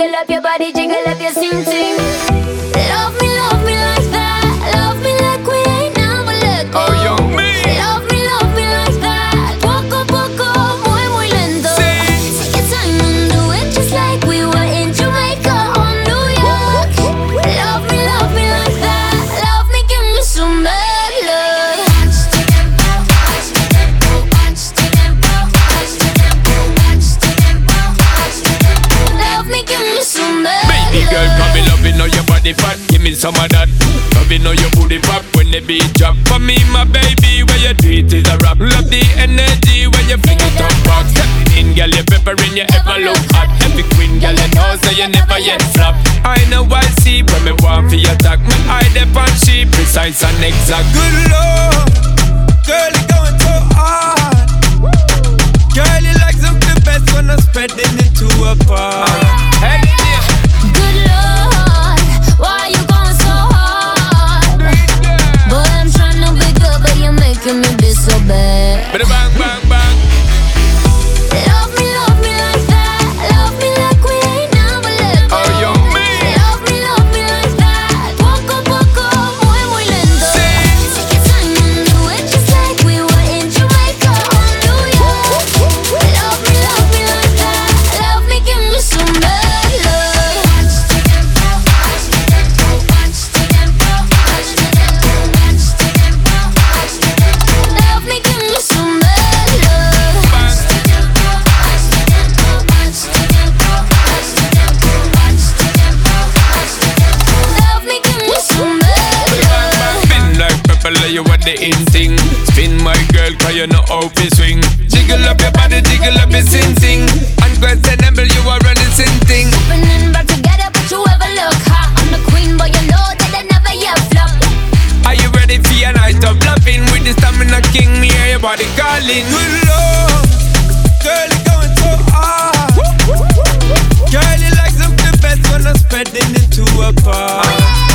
up your body, jiggle up your sing sing. Love me, body fat. Give me some of that. Loving how your booty pop when the beat drop. For me, my baby, where you do it is a rap. Love the energy when you fling it up. Step in, girl, you peppering, you ever look hot. Every queen, girl, you know, so you never yet flop. I know I see when me want for your attack. Me eye dep on she precise and exact. Good lord, girl, you going so hard. You're purple, you want the in thing. Spin my girl, cause you know how to swing. Jiggle up your body, jiggle up your sing sing. Unquestionable, you are running sin thing. Opening back together, but you ever look hot. I'm the queen, but you know that I never yet flop. Are you ready for your night of loving? With the stamina king, me hear your body calling. Good lord, girl, you going so hard. Girl, you like something best when I'm spreading it to a bar.